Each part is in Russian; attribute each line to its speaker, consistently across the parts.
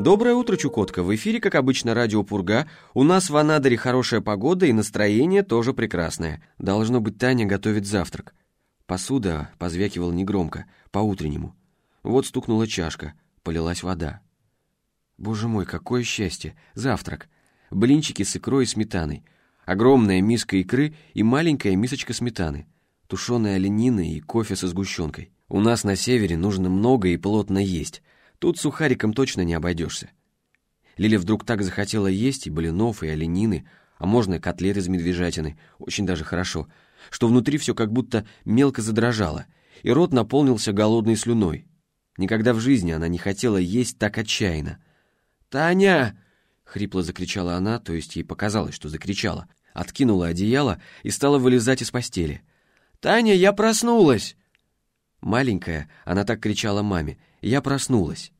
Speaker 1: Доброе утро, Чукотка. В эфире, как обычно, радио Пурга. У нас в Анадыре хорошая погода и настроение тоже прекрасное. Должно быть, Таня готовит завтрак. Посуда позвякивала негромко, по-утреннему. Вот стукнула чашка, полилась вода. Боже мой, какое счастье! Завтрак. Блинчики с икрой и сметаной. Огромная миска икры и маленькая мисочка сметаны. Тушеная оленина и кофе со сгущенкой. У нас на севере нужно много и плотно есть. Тут сухариком точно не обойдешься. Лиля вдруг так захотела есть и блинов, и оленины, а можно и котлет из медвежатины, очень даже хорошо, что внутри все как будто мелко задрожало, и рот наполнился голодной слюной. Никогда в жизни она не хотела есть так отчаянно. «Таня!» — хрипло закричала она, то есть ей показалось, что закричала, откинула одеяло и стала вылезать из постели. «Таня, я проснулась!» Маленькая, она так кричала маме, я проснулась.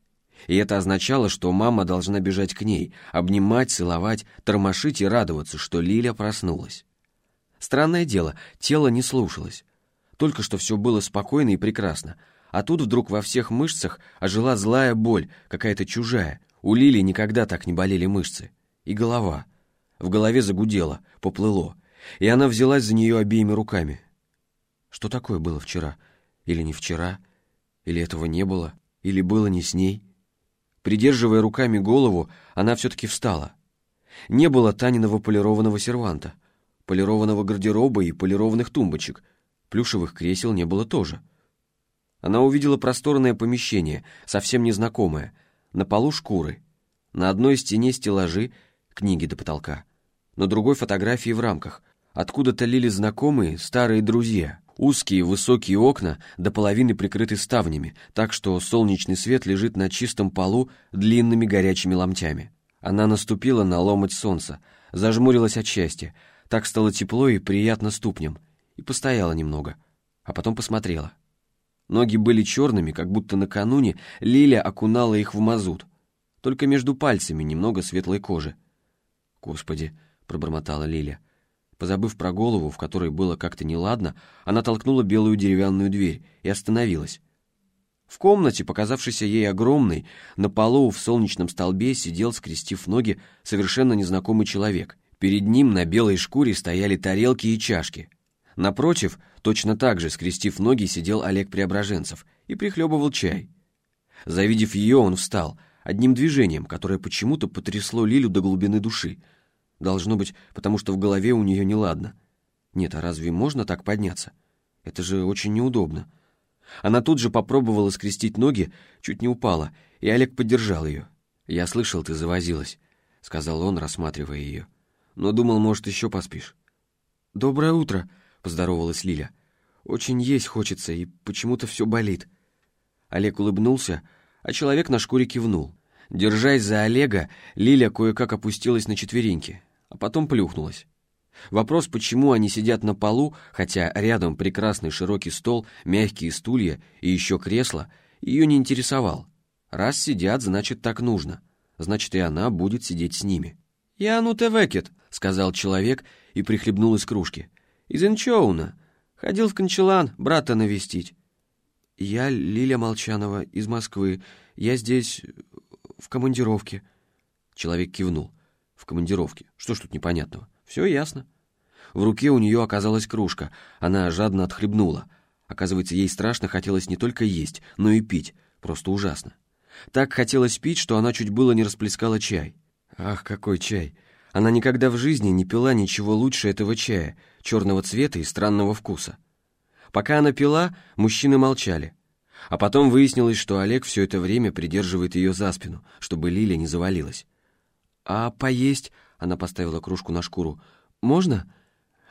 Speaker 1: И это означало, что мама должна бежать к ней, обнимать, целовать, тормошить и радоваться, что Лиля проснулась. Странное дело, тело не слушалось. Только что все было спокойно и прекрасно, а тут вдруг во всех мышцах ожила злая боль, какая-то чужая. У Лили никогда так не болели мышцы. И голова. В голове загудело, поплыло, и она взялась за нее обеими руками. Что такое было вчера? — или не вчера? Или этого не было? Или было не с ней? Придерживая руками голову, она все-таки встала. Не было Таниного полированного серванта, полированного гардероба и полированных тумбочек. Плюшевых кресел не было тоже. Она увидела просторное помещение, совсем незнакомое. На полу шкуры. На одной стене стеллажи, книги до потолка. На другой фотографии в рамках. Откуда-то лили знакомые, старые друзья. Узкие высокие окна до половины прикрыты ставнями, так что солнечный свет лежит на чистом полу длинными горячими ломтями. Она наступила на ломоть солнца, зажмурилась от счастья, так стало тепло и приятно ступням, и постояла немного, а потом посмотрела. Ноги были черными, как будто накануне Лиля окунала их в мазут, только между пальцами немного светлой кожи. «Господи!» — пробормотала Лиля — Позабыв про голову, в которой было как-то неладно, она толкнула белую деревянную дверь и остановилась. В комнате, показавшейся ей огромной, на полу в солнечном столбе сидел, скрестив ноги, совершенно незнакомый человек. Перед ним на белой шкуре стояли тарелки и чашки. Напротив, точно так же, скрестив ноги, сидел Олег Преображенцев и прихлебывал чай. Завидев ее, он встал, одним движением, которое почему-то потрясло Лилю до глубины души — Должно быть, потому что в голове у нее неладно. Нет, а разве можно так подняться? Это же очень неудобно. Она тут же попробовала скрестить ноги, чуть не упала, и Олег поддержал ее. «Я слышал, ты завозилась», — сказал он, рассматривая ее. «Но думал, может, еще поспишь». «Доброе утро», — поздоровалась Лиля. «Очень есть хочется, и почему-то все болит». Олег улыбнулся, а человек на шкуре кивнул. Держась за Олега, Лиля кое-как опустилась на четвереньки а потом плюхнулась. Вопрос, почему они сидят на полу, хотя рядом прекрасный широкий стол, мягкие стулья и еще кресло, ее не интересовал. Раз сидят, значит, так нужно. Значит, и она будет сидеть с ними. «Я ну векет», — сказал человек и прихлебнул из кружки. «Из Инчоуна. Ходил в Кончелан брата навестить». «Я Лиля Молчанова, из Москвы. Я здесь в командировке». Человек кивнул в командировке. Что ж тут непонятного? Все ясно. В руке у нее оказалась кружка. Она жадно отхлебнула. Оказывается, ей страшно хотелось не только есть, но и пить. Просто ужасно. Так хотелось пить, что она чуть было не расплескала чай. Ах, какой чай! Она никогда в жизни не пила ничего лучше этого чая, черного цвета и странного вкуса. Пока она пила, мужчины молчали. А потом выяснилось, что Олег все это время придерживает ее за спину, чтобы Лиля не завалилась. «А поесть?» — она поставила кружку на шкуру. «Можно?»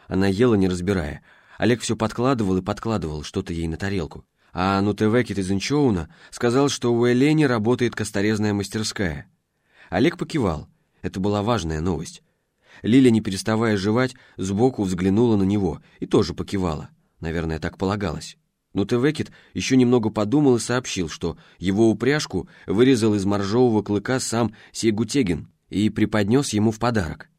Speaker 1: Она ела, не разбирая. Олег все подкладывал и подкладывал что-то ей на тарелку. А Нутевекет из Инчоуна сказал, что у Элени работает косторезная мастерская. Олег покивал. Это была важная новость. Лиля, не переставая жевать, сбоку взглянула на него и тоже покивала. Наверное, так полагалось. Но Тевекет еще немного подумал и сообщил, что его упряжку вырезал из моржового клыка сам Сегутегин, и преподнес ему в подарок.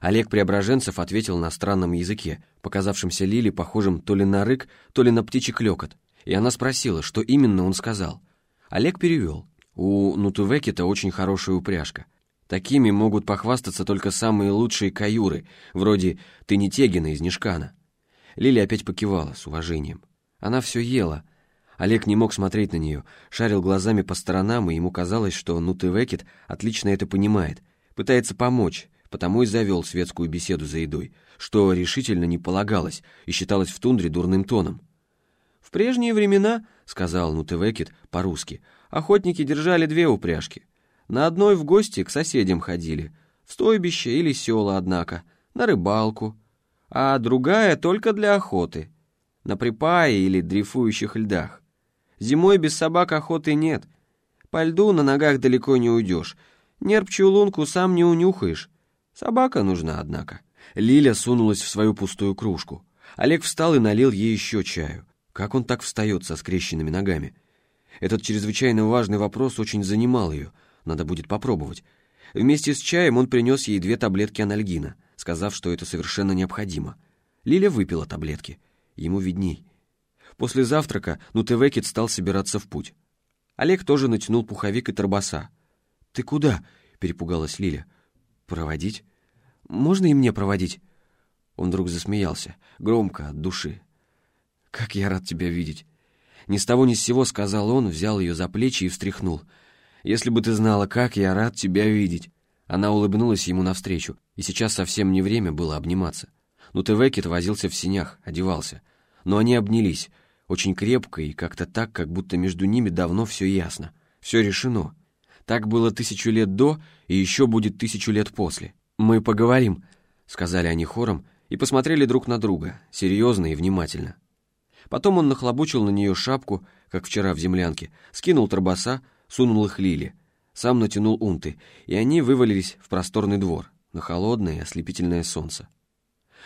Speaker 1: Олег Преображенцев ответил на странном языке, показавшемся Лиле похожим то ли на рык, то ли на птичий клёкот, и она спросила, что именно он сказал. Олег перевел. У Нутувекита очень хорошая упряжка. Такими могут похвастаться только самые лучшие каюры, вроде Тынетегина из Нишкана. Лили опять покивала с уважением. Она все ела. Олег не мог смотреть на нее, шарил глазами по сторонам, и ему казалось, что Нутывекет отлично это понимает, пытается помочь, потому и завел светскую беседу за едой, что решительно не полагалось и считалось в тундре дурным тоном. «В прежние времена, — сказал Нутывекет по-русски, — охотники держали две упряжки. На одной в гости к соседям ходили, в стойбище или села, однако, на рыбалку, а другая только для охоты, на припае или дрейфующих льдах. Зимой без собак охоты нет. По льду на ногах далеко не уйдешь. Нерпчую лунку сам не унюхаешь. Собака нужна, однако. Лиля сунулась в свою пустую кружку. Олег встал и налил ей еще чаю. Как он так встает со скрещенными ногами? Этот чрезвычайно важный вопрос очень занимал ее. Надо будет попробовать. Вместе с чаем он принес ей две таблетки анальгина, сказав, что это совершенно необходимо. Лиля выпила таблетки. Ему видней. После завтрака Нутевекет стал собираться в путь. Олег тоже натянул пуховик и торбоса. «Ты куда?» — перепугалась Лиля. «Проводить? Можно и мне проводить?» Он вдруг засмеялся, громко, от души. «Как я рад тебя видеть!» Ни с того ни с сего сказал он, взял ее за плечи и встряхнул. «Если бы ты знала, как я рад тебя видеть!» Она улыбнулась ему навстречу, и сейчас совсем не время было обниматься. Но Тевекет возился в синях, одевался. Но они обнялись, очень крепко и как-то так, как будто между ними давно все ясно, все решено. Так было тысячу лет до, и еще будет тысячу лет после. «Мы поговорим», — сказали они хором, и посмотрели друг на друга, серьезно и внимательно. Потом он нахлобучил на нее шапку, как вчера в землянке, скинул торбоса, сунул их Лиле, сам натянул унты, и они вывалились в просторный двор, на холодное ослепительное солнце.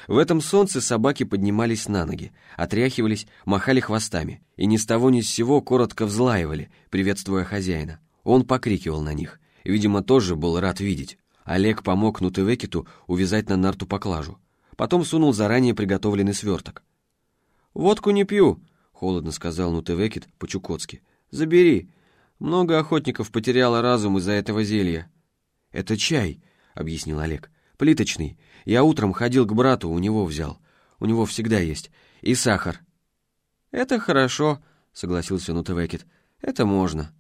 Speaker 1: В этом солнце собаки поднимались на ноги, отряхивались, махали хвостами и ни с того ни с сего коротко взлаивали, приветствуя хозяина. Он покрикивал на них, видимо, тоже был рад видеть. Олег помог Нутевекету увязать на нарту поклажу. Потом сунул заранее приготовленный сверток. «Водку не пью», — холодно сказал Нутевекет по-чукотски. «Забери. Много охотников потеряло разум из-за этого зелья». «Это чай», — объяснил Олег. «Плиточный. Я утром ходил к брату, у него взял. У него всегда есть. И сахар». «Это хорошо», — согласился Нутевекет. «Это можно».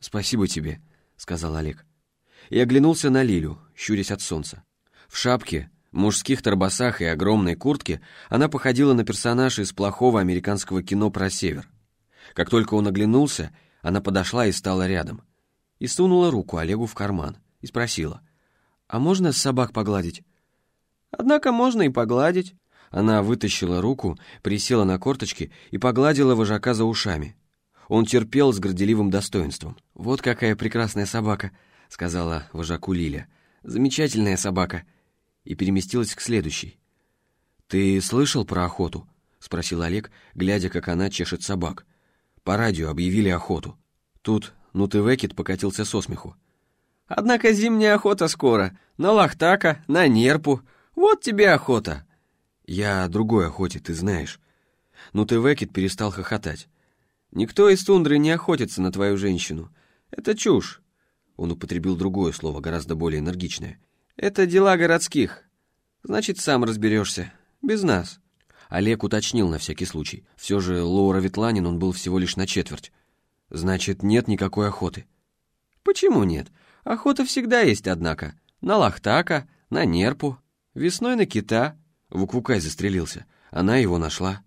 Speaker 1: «Спасибо тебе», — сказал Олег. И оглянулся на Лилю, щурясь от солнца. В шапке, мужских торбосах и огромной куртке она походила на персонажа из плохого американского кино про север. Как только он оглянулся, она подошла и стала рядом. И сунула руку Олегу в карман и спросила, «А можно собак погладить?» Однако можно и погладить. Она вытащила руку, присела на корточки и погладила вожака за ушами. Он терпел с горделивым достоинством. «Вот какая прекрасная собака», — сказала вожаку Лиля. «Замечательная собака». И переместилась к следующей. «Ты слышал про охоту?» — спросил Олег, глядя, как она чешет собак. «По радио объявили охоту». Тут Нутывекет покатился со смеху. «Однако зимняя охота скоро. На лахтака, на нерпу, вот тебе охота!» «Я о другой охоте, ты знаешь». Ну ты Векет перестал хохотать. «Никто из тундры не охотится на твою женщину. Это чушь». Он употребил другое слово, гораздо более энергичное. «Это дела городских. Значит, сам разберешься. Без нас». Олег уточнил на всякий случай. Все же Лоура Ветланин он был всего лишь на четверть. «Значит, нет никакой охоты». «Почему нет? Охота всегда есть, однако. На лахтака, на нерпу, Весной на кита. Вуквукай застрелился. Она его нашла.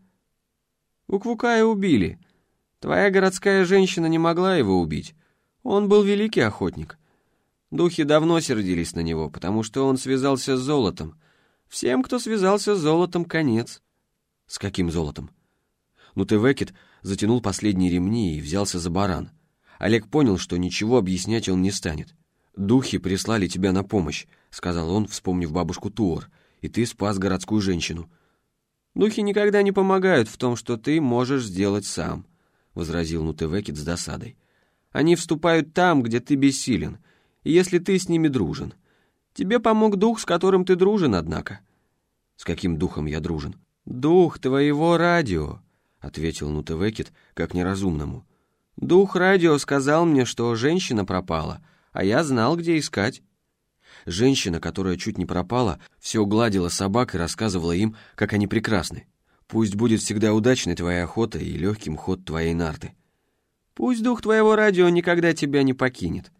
Speaker 1: Вуквукая убили. Твоя городская женщина не могла его убить. Он был великий охотник. Духи давно сердились на него, потому что он связался с золотом. Всем, кто связался с золотом, конец. С каким золотом? Ну ты, Векет, затянул последние ремни и взялся за баран. Олег понял, что ничего объяснять он не станет. «Духи прислали тебя на помощь», — сказал он, вспомнив бабушку Туор, «и ты спас городскую женщину». «Духи никогда не помогают в том, что ты можешь сделать сам», — возразил Нутевекет с досадой. «Они вступают там, где ты бессилен, и если ты с ними дружен. Тебе помог дух, с которым ты дружен, однако». «С каким духом я дружен?» «Дух твоего радио», — ответил Нутевекет как неразумному. Дух радио сказал мне, что женщина пропала, а я знал, где искать. Женщина, которая чуть не пропала, все гладила собак и рассказывала им, как они прекрасны. Пусть будет всегда удачной твоя охота и легким ход твоей нарты. Пусть дух твоего радио никогда тебя не покинет.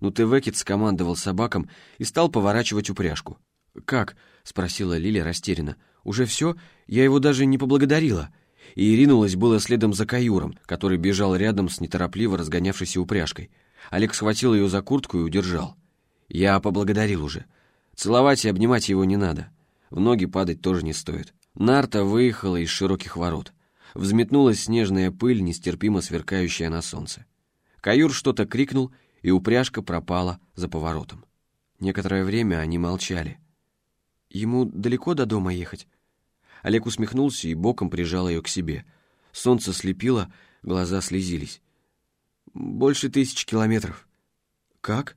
Speaker 1: Ну ты Векет скомандовал собакам и стал поворачивать упряжку. «Как?» — спросила Лиля растерянно. «Уже все? Я его даже не поблагодарила». И ринулась было следом за каюром, который бежал рядом с неторопливо разгонявшейся упряжкой. Олег схватил ее за куртку и удержал. Я поблагодарил уже. Целовать и обнимать его не надо. В ноги падать тоже не стоит. Нарта выехала из широких ворот. Взметнулась снежная пыль, нестерпимо сверкающая на солнце. Каюр что-то крикнул, и упряжка пропала за поворотом. Некоторое время они молчали. «Ему далеко до дома ехать?» Олег усмехнулся и боком прижал ее к себе. Солнце слепило, глаза слезились. «Больше тысячи километров». «Как?»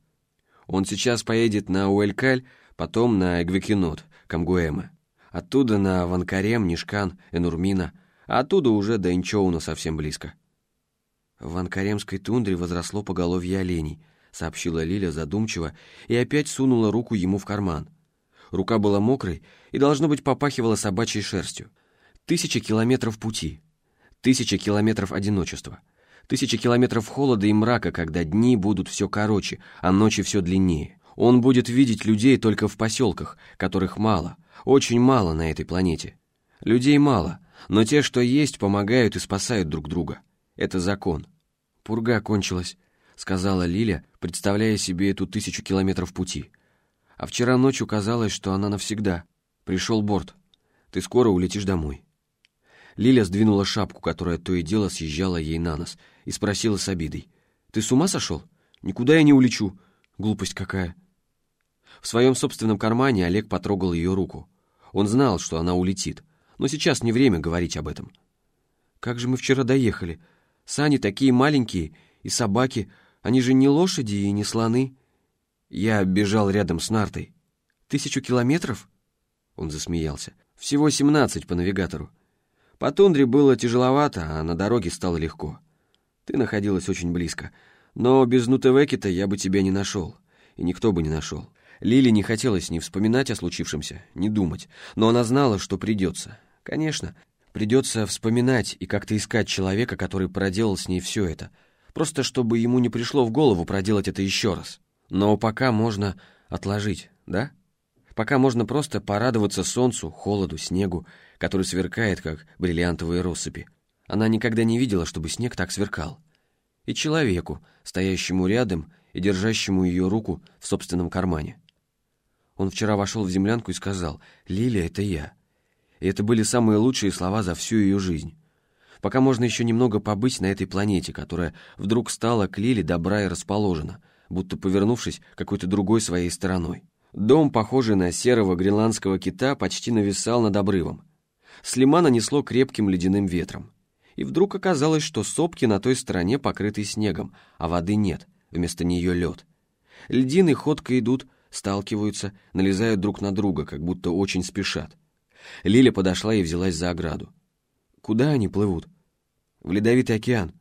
Speaker 1: «Он сейчас поедет на Уэлькаль, потом на Эгвекинот, Камгуэма. Оттуда на Ванкарем, Нишкан, Энурмина, а оттуда уже до Инчоуна совсем близко. В Ванкаремской тундре возросло поголовье оленей, сообщила Лиля задумчиво и опять сунула руку ему в карман. Рука была мокрой и, должно быть, попахивала собачьей шерстью. Тысячи километров пути, тысячи километров одиночества, тысячи километров холода и мрака, когда дни будут все короче, а ночи все длиннее. Он будет видеть людей только в поселках, которых мало, очень мало на этой планете. Людей мало, но те, что есть, помогают и спасают друг друга. Это закон. Пурга кончилась, сказала Лиля, представляя себе эту тысячу километров пути. А вчера ночью казалось, что она навсегда. Пришел борт. Ты скоро улетишь домой. Лиля сдвинула шапку, которая то и дело съезжала ей на нос, и спросила с обидой. «Ты с ума сошел? Никуда я не улечу. Глупость какая!» В своем собственном кармане Олег потрогал ее руку. Он знал, что она улетит, но сейчас не время говорить об этом. «Как же мы вчера доехали? Сани такие маленькие, и собаки, они же не лошади и не слоны». Я бежал рядом с нартой. «Тысячу километров?» Он засмеялся. «Всего семнадцать по навигатору. По тундре было тяжеловато, а на дороге стало легко. Ты находилась очень близко. Но без Нутевекета я бы тебя не нашел. И никто бы не нашел. Лили не хотелось ни вспоминать о случившемся, ни думать, но она знала, что придется. Конечно, придется вспоминать и как-то искать человека, который проделал с ней все это, просто чтобы ему не пришло в голову проделать это еще раз. Но пока можно отложить, да? Пока можно просто порадоваться солнцу, холоду, снегу, который сверкает, как бриллиантовые россыпи. Она никогда не видела, чтобы снег так сверкал. И человеку, стоящему рядом и держащему ее руку в собственном кармане. Он вчера вошел в землянку и сказал «Лилия, это я». И это были самые лучшие слова за всю ее жизнь. Пока можно еще немного побыть на этой планете, которая вдруг стала к Лиле добра и расположена, будто повернувшись какой-то другой своей стороной. Дом, похожий на серого гренландского кита, почти нависал над обрывом. С лимана несло крепким ледяным ветром. И вдруг оказалось, что сопки на той стороне покрыты снегом, а воды нет, вместо нее лед. Льдины ходко идут сталкиваются, налезают друг на друга, как будто очень спешат. Лиля подошла и взялась за ограду. Куда они плывут? В ледовитый океан.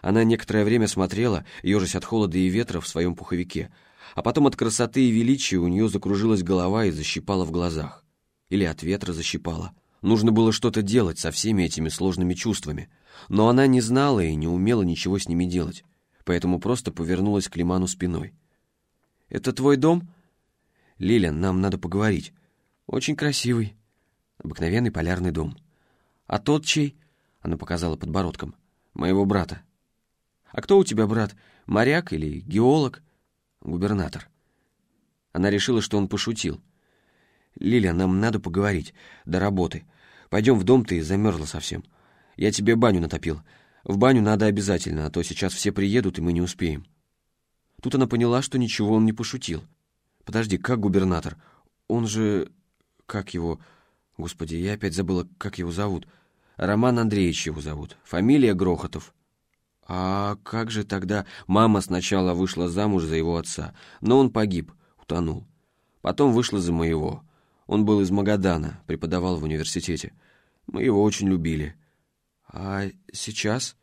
Speaker 1: Она некоторое время смотрела, ежась от холода и ветра в своем пуховике, а потом от красоты и величия у нее закружилась голова и защипала в глазах. Или от ветра защипала. Нужно было что-то делать со всеми этими сложными чувствами, но она не знала и не умела ничего с ними делать, поэтому просто повернулась к Лиману спиной. Это твой дом? Лилиан, нам надо поговорить. Очень красивый. Обыкновенный полярный дом. А тот чей? Она показала подбородком. Моего брата. А кто у тебя брат? Моряк или геолог? Губернатор. Она решила, что он пошутил. Лиля, нам надо поговорить. До работы. Пойдем в дом, ты замерзла совсем. Я тебе баню натопил. В баню надо обязательно, а то сейчас все приедут, и мы не успеем. Тут она поняла, что ничего он не пошутил. «Подожди, как губернатор? Он же... Как его... Господи, я опять забыла, как его зовут. Роман Андреевич его зовут. Фамилия Грохотов». «А как же тогда...» Мама сначала вышла замуж за его отца, но он погиб, утонул. Потом вышла за моего. Он был из Магадана, преподавал в университете. Мы его очень любили. А сейчас?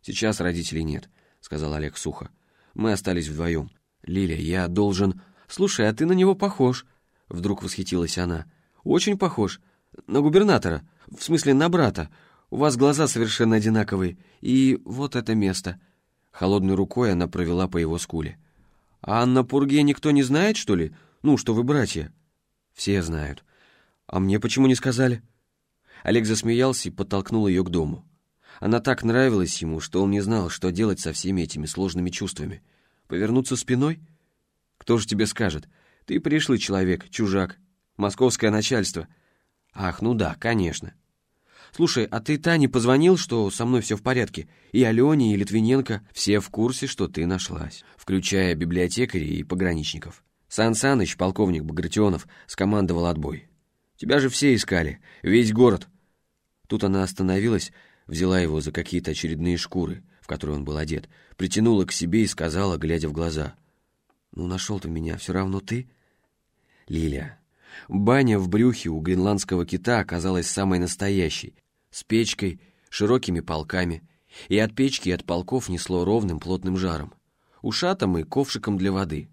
Speaker 1: «Сейчас родителей нет», — сказал Олег сухо. «Мы остались вдвоем. Лиля, я должен...» «Слушай, а ты на него похож», — вдруг восхитилась она. «Очень похож. На губернатора. В смысле, на брата. У вас глаза совершенно одинаковые. И вот это место». Холодной рукой она провела по его скуле. «А на Пурге никто не знает, что ли? Ну, что вы братья?» «Все знают. А мне почему не сказали?» Олег засмеялся и подтолкнул ее к дому. Она так нравилась ему, что он не знал, что делать со всеми этими сложными чувствами. Повернуться спиной? Кто же тебе скажет? Ты пришлый человек, чужак. Московское начальство. Ах, ну да, конечно. Слушай, а ты Тане позвонил, что со мной все в порядке? И Алене, и Литвиненко. Все в курсе, что ты нашлась, включая библиотекарей и пограничников. Сан полковник Багратионов, скомандовал отбой. Тебя же все искали, весь город. Тут она остановилась, взяла его за какие-то очередные шкуры, в которые он был одет, притянула к себе и сказала, глядя в глаза. «Ну, нашел ты меня, все равно ты?» «Лиля, баня в брюхе у гренландского кита оказалась самой настоящей, с печкой, широкими полками, и от печки и от полков несло ровным плотным жаром, ушатом и ковшиком для воды.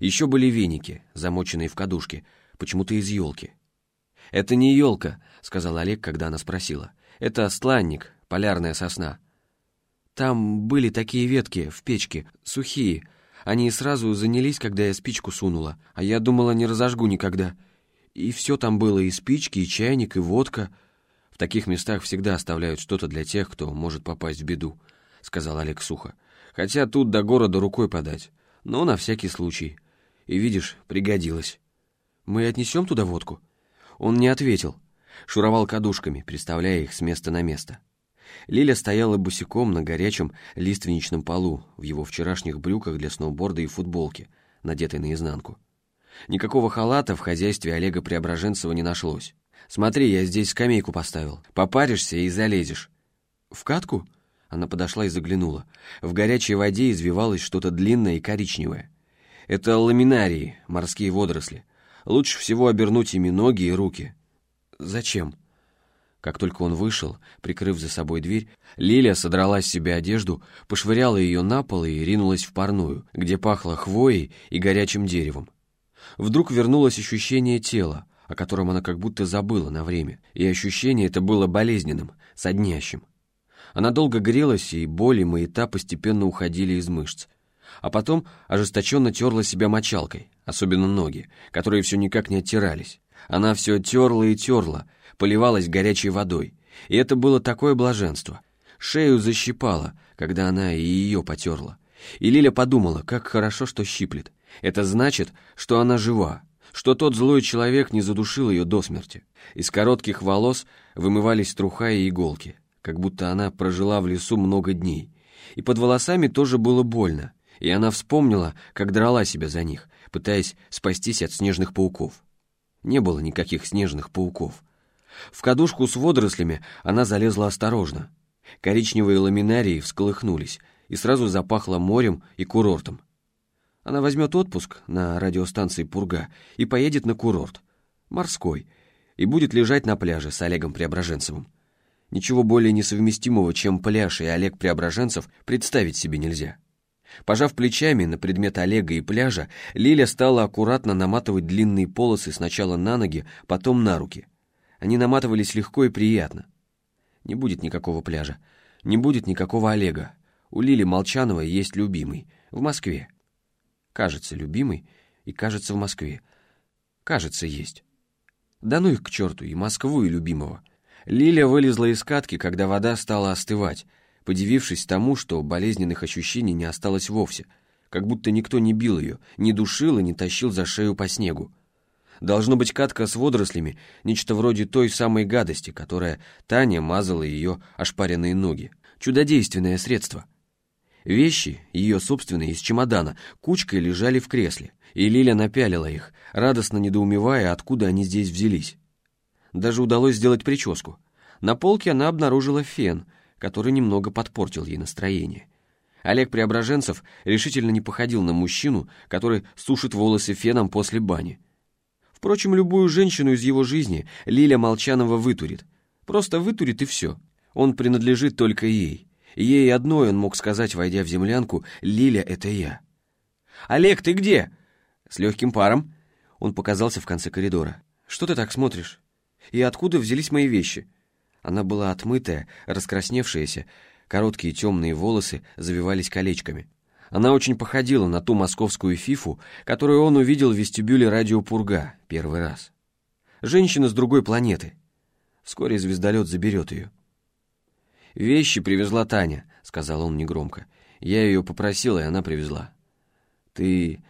Speaker 1: Еще были веники, замоченные в кадушке, почему-то из елки. «Это не елка», — сказал Олег, когда она спросила. «Это стланник, полярная сосна». «Там были такие ветки в печке, сухие. Они сразу занялись, когда я спичку сунула, а я думала, не разожгу никогда. И все там было, и спички, и чайник, и водка. В таких местах всегда оставляют что-то для тех, кто может попасть в беду», — сказал Олег сухо. «Хотя тут до города рукой подать, но на всякий случай. И видишь, пригодилось. Мы отнесем туда водку?» Он не ответил. Шуровал кадушками, переставляя их с места на место. Лиля стояла босиком на горячем лиственничном полу в его вчерашних брюках для сноуборда и футболке, надетой наизнанку. Никакого халата в хозяйстве Олега Преображенцева не нашлось. «Смотри, я здесь скамейку поставил. Попаришься и залезешь». «В катку?» Она подошла и заглянула. В горячей воде извивалось что-то длинное и коричневое. Это ламинарии, морские водоросли. Лучше всего обернуть ими ноги и руки. Зачем? Как только он вышел, прикрыв за собой дверь, Лилия содрала с себя одежду, пошвыряла ее на пол и ринулась в парную, где пахло хвоей и горячим деревом. Вдруг вернулось ощущение тела, о котором она как будто забыла на время, и ощущение это было болезненным, соднящим. Она долго грелась, и боли и маята постепенно уходили из мышц, а потом ожесточенно терла себя мочалкой, особенно ноги, которые все никак не оттирались. Она все терла и терла, поливалась горячей водой, и это было такое блаженство. Шею защипала, когда она и ее потерла. И Лиля подумала, как хорошо, что щиплет. Это значит, что она жива, что тот злой человек не задушил ее до смерти. Из коротких волос вымывались труха и иголки, как будто она прожила в лесу много дней. И под волосами тоже было больно, и она вспомнила, как драла себя за них, пытаясь спастись от снежных пауков. Не было никаких снежных пауков. В кадушку с водорослями она залезла осторожно. Коричневые ламинарии всколыхнулись, и сразу запахло морем и курортом. Она возьмет отпуск на радиостанции «Пурга» и поедет на курорт, морской, и будет лежать на пляже с Олегом Преображенцевым. Ничего более несовместимого, чем пляж и Олег Преображенцев, представить себе нельзя. Пожав плечами на предмет Олега и пляжа, Лиля стала аккуратно наматывать длинные полосы сначала на ноги, потом на руки. Они наматывались легко и приятно. Не будет никакого пляжа, не будет никакого Олега. У Лили Молчановой есть любимый, в Москве. Кажется, любимый и кажется в Москве. Кажется, есть. Да ну их к черту, и Москву, и любимого. Лиля вылезла из катки, когда вода стала остывать, подивившись тому, что болезненных ощущений не осталось вовсе, как будто никто не бил ее, не душил и не тащил за шею по снегу. Должно быть катка с водорослями, нечто вроде той самой гадости, которая Таня мазала ее ошпаренные ноги. Чудодейственное средство. Вещи, ее собственные, из чемодана, кучкой лежали в кресле, и Лиля напялила их, радостно недоумевая, откуда они здесь взялись. Даже удалось сделать прическу. На полке она обнаружила фен — который немного подпортил ей настроение. Олег Преображенцев решительно не походил на мужчину, который сушит волосы феном после бани. Впрочем, любую женщину из его жизни Лиля Молчанова вытурит. Просто вытурит и все. Он принадлежит только ей. Ей одной он мог сказать, войдя в землянку, «Лиля, это я». «Олег, ты где?» С легким паром. Он показался в конце коридора. «Что ты так смотришь? И откуда взялись мои вещи?» Она была отмытая, раскрасневшаяся, короткие темные волосы завивались колечками. Она очень походила на ту московскую фифу, которую он увидел в вестибюле радио «Пурга» первый раз. Женщина с другой планеты. Вскоре звездолет заберет ее. «Вещи привезла Таня», — сказал он негромко. «Я ее попросила, и она привезла». «Ты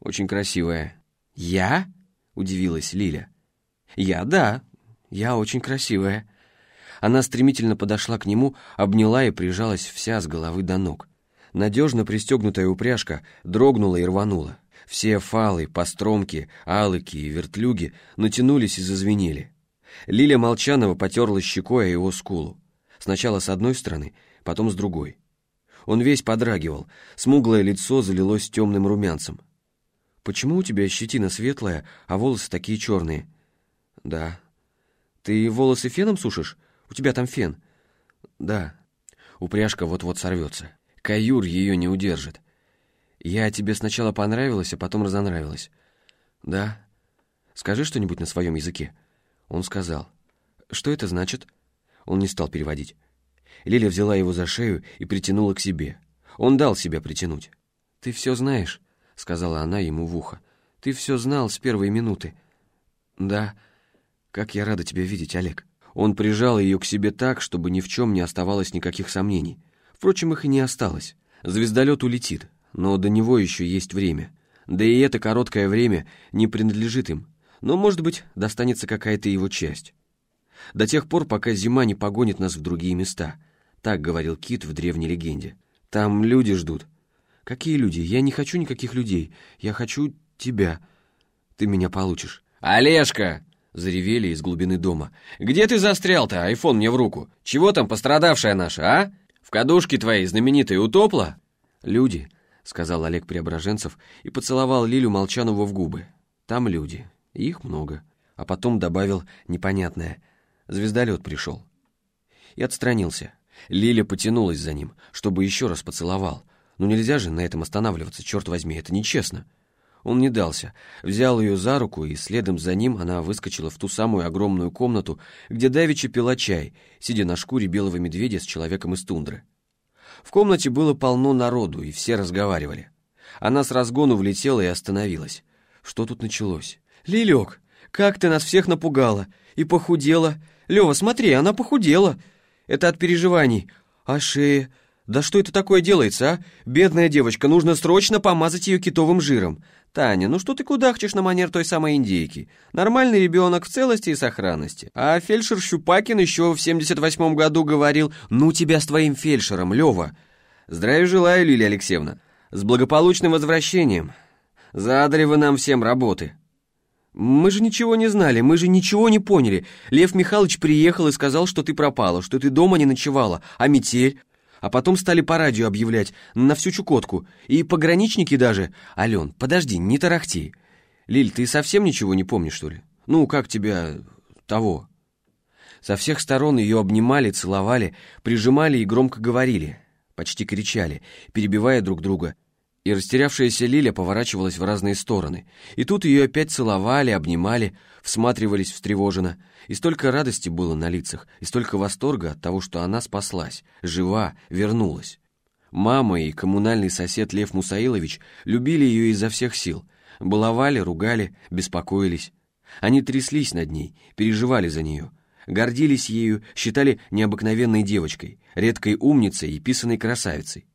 Speaker 1: очень красивая». «Я?» — удивилась Лиля. «Я, да. Я очень красивая». Она стремительно подошла к нему, обняла и прижалась вся с головы до ног. Надежно пристегнутая упряжка дрогнула и рванула. Все фалы, постромки, алыки и вертлюги натянулись и зазвенели. Лиля Молчанова потерла щекой о его скулу. Сначала с одной стороны, потом с другой. Он весь подрагивал, смуглое лицо залилось темным румянцем. «Почему у тебя щетина светлая, а волосы такие черные?» «Да». «Ты волосы феном сушишь? У тебя там фен?» «Да». Упряжка вот-вот сорвется. Каюр ее не удержит. «Я тебе сначала понравилась, а потом разонравилась». «Да». «Скажи что-нибудь на своем языке». Он сказал. «Что это значит?» Он не стал переводить. Лиля взяла его за шею и притянула к себе. Он дал себя притянуть. «Ты все знаешь», — сказала она ему в ухо. «Ты все знал с первой минуты». «Да. Как я рада тебя видеть, Олег». Он прижал ее к себе так, чтобы ни в чем не оставалось никаких сомнений. Впрочем, их и не осталось. Звездолет улетит, но до него еще есть время. Да и это короткое время не принадлежит им. Но, может быть, достанется какая-то его часть. До тех пор, пока зима не погонит нас в другие места. Так говорил Кит в древней легенде. Там люди ждут. Какие люди? Я не хочу никаких людей. Я хочу тебя. Ты меня получишь. Олежка! Заревели из глубины дома. «Где ты застрял-то, айфон мне в руку? Чего там пострадавшая наша, а? В кадушке твоей знаменитой утопла?» «Люди», — сказал Олег Преображенцев и поцеловал Лилю Молчанову в губы. «Там люди. Их много». А потом добавил непонятное — Звездолет пришел. И отстранился. Лиля потянулась за ним, чтобы еще раз поцеловал. Но нельзя же на этом останавливаться, черт возьми, это нечестно. Он не дался, взял ее за руку, и следом за ним она выскочила в ту самую огромную комнату, где Давича пила чай, сидя на шкуре белого медведя с человеком из тундры. В комнате было полно народу, и все разговаривали. Она с разгону влетела и остановилась. Что тут началось? «Лилек, как ты нас всех напугала! И похудела! Лева, смотри, она похудела. Это от переживаний. А шея? Да что это такое делается, а? Бедная девочка, нужно срочно помазать ее китовым жиром. Таня, ну что ты кудахчешь на манер той самой индейки? Нормальный ребенок в целости и сохранности. А фельдшер Щупакин еще в 78-м году говорил, ну тебя с твоим фельдшером, Лева. Здравия желаю, Лилия Алексеевна. С благополучным возвращением. Задали нам всем работы. «Мы же ничего не знали, мы же ничего не поняли. Лев Михайлович приехал и сказал, что ты пропала, что ты дома не ночевала, а метель...» А потом стали по радио объявлять на всю Чукотку. И пограничники даже... Ален, подожди, не тарахти. Лиль, ты совсем ничего не помнишь, что ли? Ну, как тебя... того?» Со всех сторон ее обнимали, целовали, прижимали и громко говорили, почти кричали, перебивая друг друга — и растерявшаяся Лиля поворачивалась в разные стороны. И тут ее опять целовали, обнимали, всматривались встревоженно. И столько радости было на лицах, и столько восторга от того, что она спаслась, жива, вернулась. Мама и коммунальный сосед Лев Мусаилович любили ее изо всех сил. Баловали, ругали, беспокоились. Они тряслись над ней, переживали за нее. Гордились ею, считали необыкновенной девочкой, редкой умницей и писаной красавицей.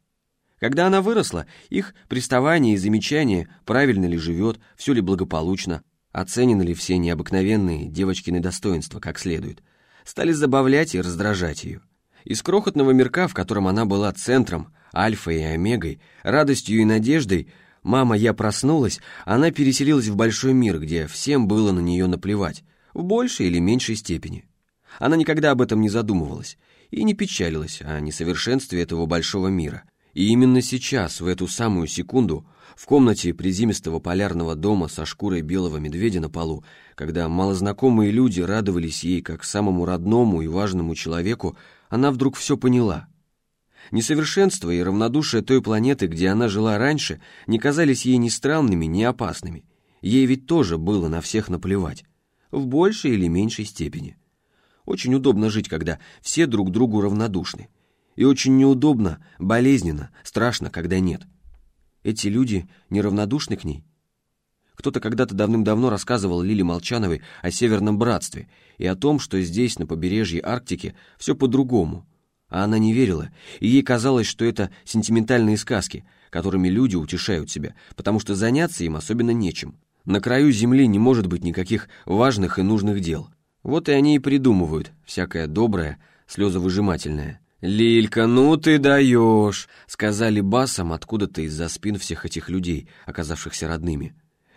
Speaker 1: Когда она выросла, их приставания и замечания, правильно ли живет, все ли благополучно, оценены ли все необыкновенные девочкины достоинства как следует, стали забавлять и раздражать ее. Из крохотного мирка, в котором она была центром, альфой и омегой, радостью и надеждой, «Мама, я проснулась», она переселилась в большой мир, где всем было на нее наплевать, в большей или меньшей степени. Она никогда об этом не задумывалась и не печалилась о несовершенстве этого большого мира, и именно сейчас, в эту самую секунду, в комнате призимистого полярного дома со шкурой белого медведя на полу, когда малознакомые люди радовались ей как самому родному и важному человеку, она вдруг все поняла. Несовершенство и равнодушие той планеты, где она жила раньше, не казались ей ни странными, ни опасными. Ей ведь тоже было на всех наплевать. В большей или меньшей степени. Очень удобно жить, когда все друг другу равнодушны. И очень неудобно, болезненно, страшно, когда нет. Эти люди неравнодушны к ней. Кто-то когда-то давным-давно рассказывал Лиле Молчановой о Северном Братстве и о том, что здесь, на побережье Арктики, все по-другому. А она не верила, и ей казалось, что это сентиментальные сказки, которыми люди утешают себя, потому что заняться им особенно нечем. На краю земли не может быть никаких важных и нужных дел. Вот и они и придумывают всякое доброе, слезовыжимательное. «Лилька, ну ты даешь!» — сказали басом откуда-то из-за спин всех этих людей, оказавшихся родными.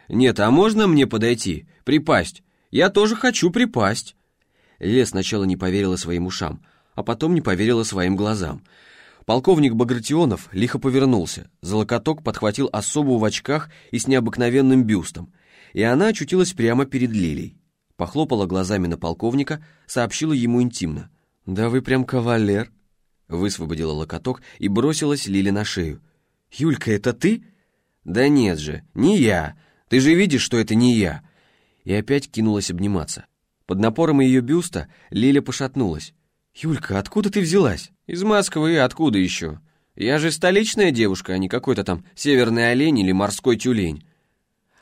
Speaker 1: «Нет, а можно мне подойти? Припасть? Я тоже хочу припасть!» Лиля сначала не поверила своим ушам, а потом не поверила своим глазам. Полковник Багратионов лихо повернулся, за локоток подхватил особу в очках и с необыкновенным бюстом, и она очутилась прямо перед Лилей. Похлопала глазами на полковника, сообщила ему интимно. «Да вы прям кавалер!» Высвободила локоток и бросилась Лиле на шею. «Юлька, это ты?» «Да нет же, не я. Ты же видишь, что это не я!» И опять кинулась обниматься. Под напором ее бюста Лиля пошатнулась. «Юлька, откуда ты взялась?» «Из Москвы, откуда еще? Я же столичная девушка, а не какой-то там северный олень или морской тюлень».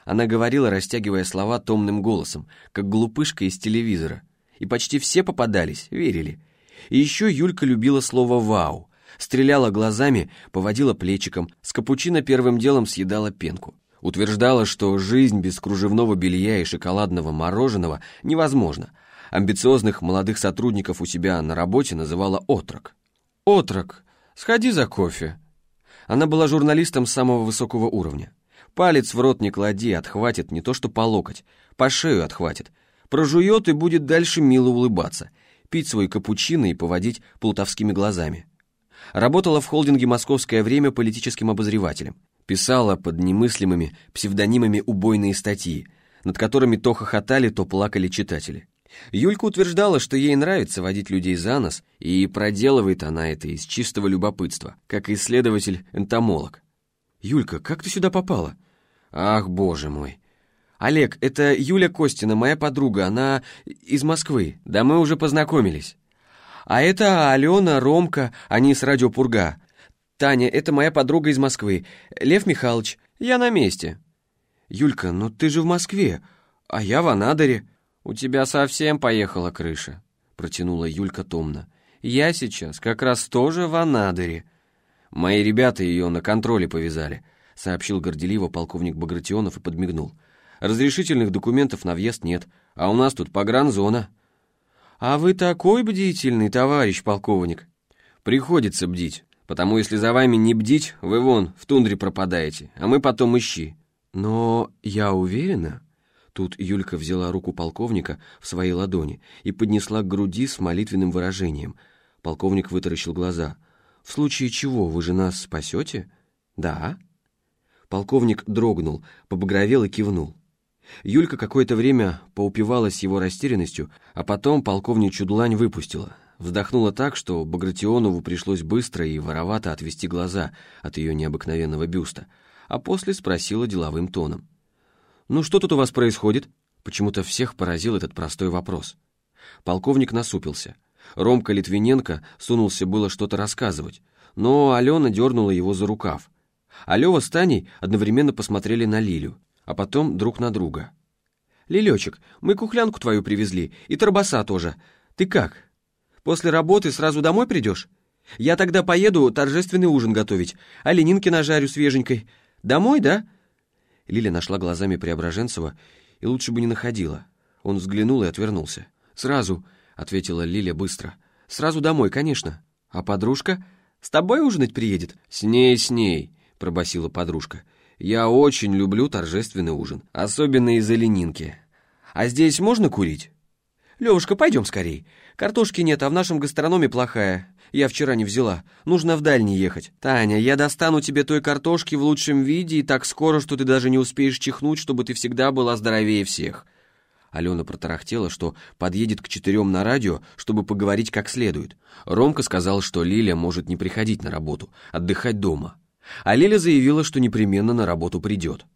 Speaker 1: Она говорила, растягивая слова томным голосом, как глупышка из телевизора. И почти все попадались, верили. И еще Юлька любила слово «вау». Стреляла глазами, поводила плечиком, с капучино первым делом съедала пенку. Утверждала, что жизнь без кружевного белья и шоколадного мороженого невозможна. Амбициозных молодых сотрудников у себя на работе называла «отрок». «Отрок, сходи за кофе». Она была журналистом самого высокого уровня. Палец в рот не клади, отхватит не то что по локоть, по шею отхватит. Прожует и будет дальше мило улыбаться – пить свой капучино и поводить плутовскими глазами. Работала в холдинге «Московское время» политическим обозревателем. Писала под немыслимыми псевдонимами убойные статьи, над которыми то хохотали, то плакали читатели. Юлька утверждала, что ей нравится водить людей за нос, и проделывает она это из чистого любопытства, как исследователь-энтомолог. «Юлька, как ты сюда попала?» «Ах, боже мой! «Олег, это Юля Костина, моя подруга, она из Москвы. Да мы уже познакомились. А это Алена, Ромка, они с радио Пурга. Таня, это моя подруга из Москвы. Лев Михайлович, я на месте». «Юлька, ну ты же в Москве, а я в Анадыре». «У тебя совсем поехала крыша», — протянула Юлька томно. «Я сейчас как раз тоже в Анадыре». «Мои ребята ее на контроле повязали», — сообщил горделиво полковник Багратионов и подмигнул. Разрешительных документов на въезд нет, а у нас тут погранзона». «А вы такой бдительный, товарищ полковник!» «Приходится бдить, потому если за вами не бдить, вы вон в тундре пропадаете, а мы потом ищи». «Но я уверена...» Тут Юлька взяла руку полковника в свои ладони и поднесла к груди с молитвенным выражением. Полковник вытаращил глаза. «В случае чего вы же нас спасете?» «Да». Полковник дрогнул, побагровел и кивнул. Юлька какое-то время поупивалась его растерянностью, а потом полковничью длань выпустила. Вздохнула так, что Багратионову пришлось быстро и воровато отвести глаза от ее необыкновенного бюста, а после спросила деловым тоном. «Ну что тут у вас происходит?» Почему-то всех поразил этот простой вопрос. Полковник насупился. Ромка Литвиненко сунулся было что-то рассказывать, но Алена дернула его за рукав. А Лева с Таней одновременно посмотрели на Лилю а потом друг на друга. «Лилечек, мы кухлянку твою привезли, и торбаса тоже. Ты как? После работы сразу домой придешь? Я тогда поеду торжественный ужин готовить, а ленинки нажарю свеженькой. Домой, да?» Лиля нашла глазами Преображенцева и лучше бы не находила. Он взглянул и отвернулся. «Сразу», — ответила Лиля быстро. «Сразу домой, конечно. А подружка? С тобой ужинать приедет?» «С ней, с ней», — пробасила подружка. Я очень люблю торжественный ужин, особенно из-за ленинки. А здесь можно курить? Левушка, пойдем скорей. Картошки нет, а в нашем гастрономе плохая. Я вчера не взяла. Нужно в дальний ехать. Таня, я достану тебе той картошки в лучшем виде и так скоро, что ты даже не успеешь чихнуть, чтобы ты всегда была здоровее всех. Алена протарахтела, что подъедет к четырем на радио, чтобы поговорить как следует. Ромка сказал, что Лиля может не приходить на работу, отдыхать дома. А Лиля заявила, что непременно на работу придет.